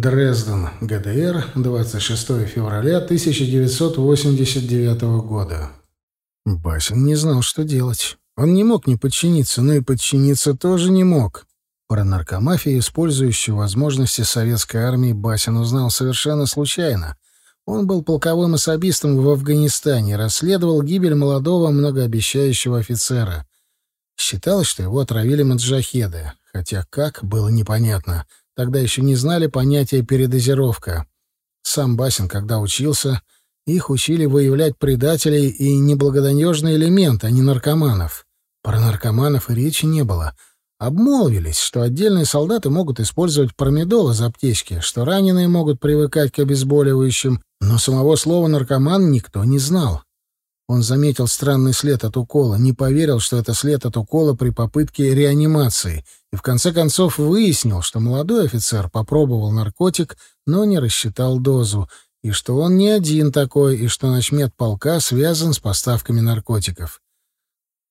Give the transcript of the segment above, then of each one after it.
Дрезден, ГДР, 26 февраля 1989 года. Басин не знал, что делать. Он не мог не подчиниться, но и подчиниться тоже не мог. Про наркомафию, использующую возможности советской армии, Басин узнал совершенно случайно. Он был полковым особистом в Афганистане, расследовал гибель молодого многообещающего офицера. Считалось, что его отравили маджахеды, хотя как, было непонятно — Тогда еще не знали понятия передозировка. Сам Басин, когда учился, их учили выявлять предателей и неблагонадежный элемент, а не наркоманов. Про наркоманов и речи не было. Обмолвились, что отдельные солдаты могут использовать промедол из аптечки, что раненые могут привыкать к обезболивающим, но самого слова «наркоман» никто не знал. Он заметил странный след от укола, не поверил, что это след от укола при попытке реанимации, и в конце концов выяснил, что молодой офицер попробовал наркотик, но не рассчитал дозу, и что он не один такой, и что начмет полка связан с поставками наркотиков.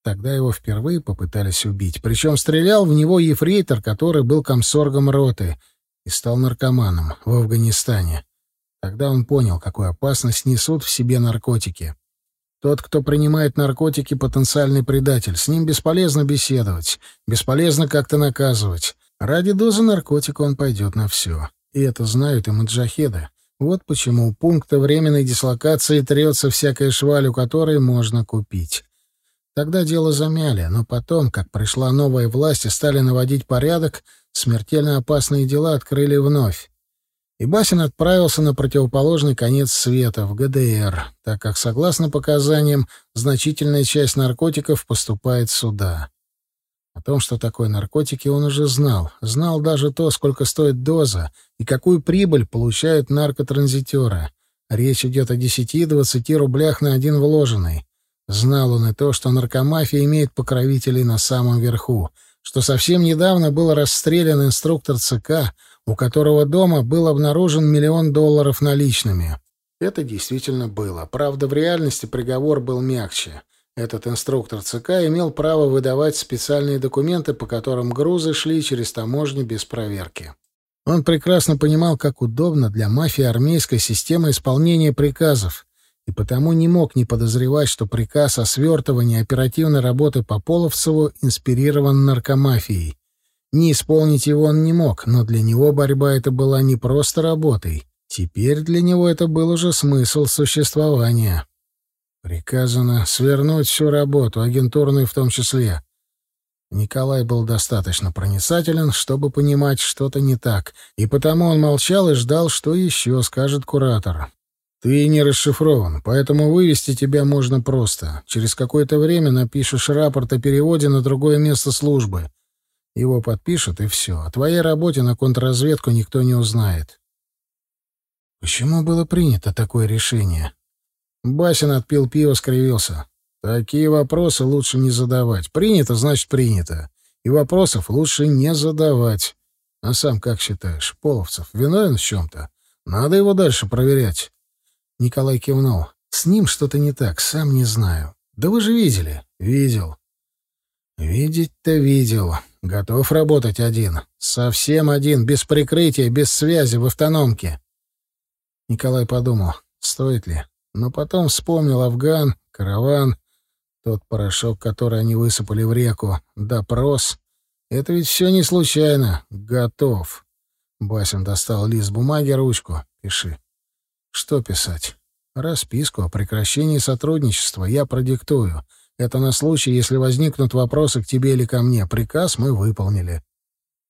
Тогда его впервые попытались убить, причем стрелял в него ефрейтор, который был комсоргом роты и стал наркоманом в Афганистане. Тогда он понял, какую опасность несут в себе наркотики. Тот, кто принимает наркотики, потенциальный предатель. С ним бесполезно беседовать, бесполезно как-то наказывать. Ради дозы наркотика он пойдет на все. И это знают и маджахеды. Вот почему у пункта временной дислокации трется всякая шваль, у которой можно купить. Тогда дело замяли, но потом, как пришла новая власть и стали наводить порядок, смертельно опасные дела открыли вновь и Басин отправился на противоположный конец света, в ГДР, так как, согласно показаниям, значительная часть наркотиков поступает сюда. О том, что такое наркотики, он уже знал. Знал даже то, сколько стоит доза и какую прибыль получают наркотранзитеры. Речь идет о 10-20 рублях на один вложенный. Знал он и то, что наркомафия имеет покровителей на самом верху, что совсем недавно был расстрелян инструктор ЦК — у которого дома был обнаружен миллион долларов наличными. Это действительно было. Правда, в реальности приговор был мягче. Этот инструктор ЦК имел право выдавать специальные документы, по которым грузы шли через таможню без проверки. Он прекрасно понимал, как удобно для мафии армейская система исполнения приказов, и потому не мог не подозревать, что приказ о свертывании оперативной работы по Половцеву инспирирован наркомафией. Не исполнить его он не мог, но для него борьба эта была не просто работой. Теперь для него это был уже смысл существования. Приказано свернуть всю работу, агентурную в том числе. Николай был достаточно проницателен, чтобы понимать, что-то не так, и потому он молчал и ждал, что еще скажет куратор. «Ты не расшифрован, поэтому вывести тебя можно просто. Через какое-то время напишешь рапорт о переводе на другое место службы. Его подпишут, и все. О твоей работе на контрразведку никто не узнает. Почему было принято такое решение? Басин отпил пиво, скривился. Такие вопросы лучше не задавать. Принято, значит, принято. И вопросов лучше не задавать. А сам как считаешь, Половцев виновен в чем-то? Надо его дальше проверять. Николай кивнул. С ним что-то не так, сам не знаю. Да вы же видели. Видел. Видеть-то видел. Готов работать один. Совсем один, без прикрытия, без связи, в автономке. Николай подумал, стоит ли. Но потом вспомнил Афган, караван, тот порошок, который они высыпали в реку, допрос. Это ведь все не случайно. Готов. Басин достал лист бумаги, ручку. Пиши. Что писать? Расписку о прекращении сотрудничества я продиктую. Это на случай, если возникнут вопросы к тебе или ко мне. Приказ мы выполнили.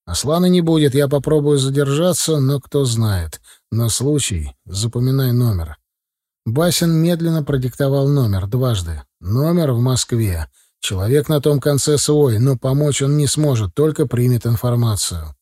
Аслана не будет, я попробую задержаться, но кто знает. На случай запоминай номер. Басин медленно продиктовал номер дважды. Номер в Москве. Человек на том конце свой, но помочь он не сможет, только примет информацию.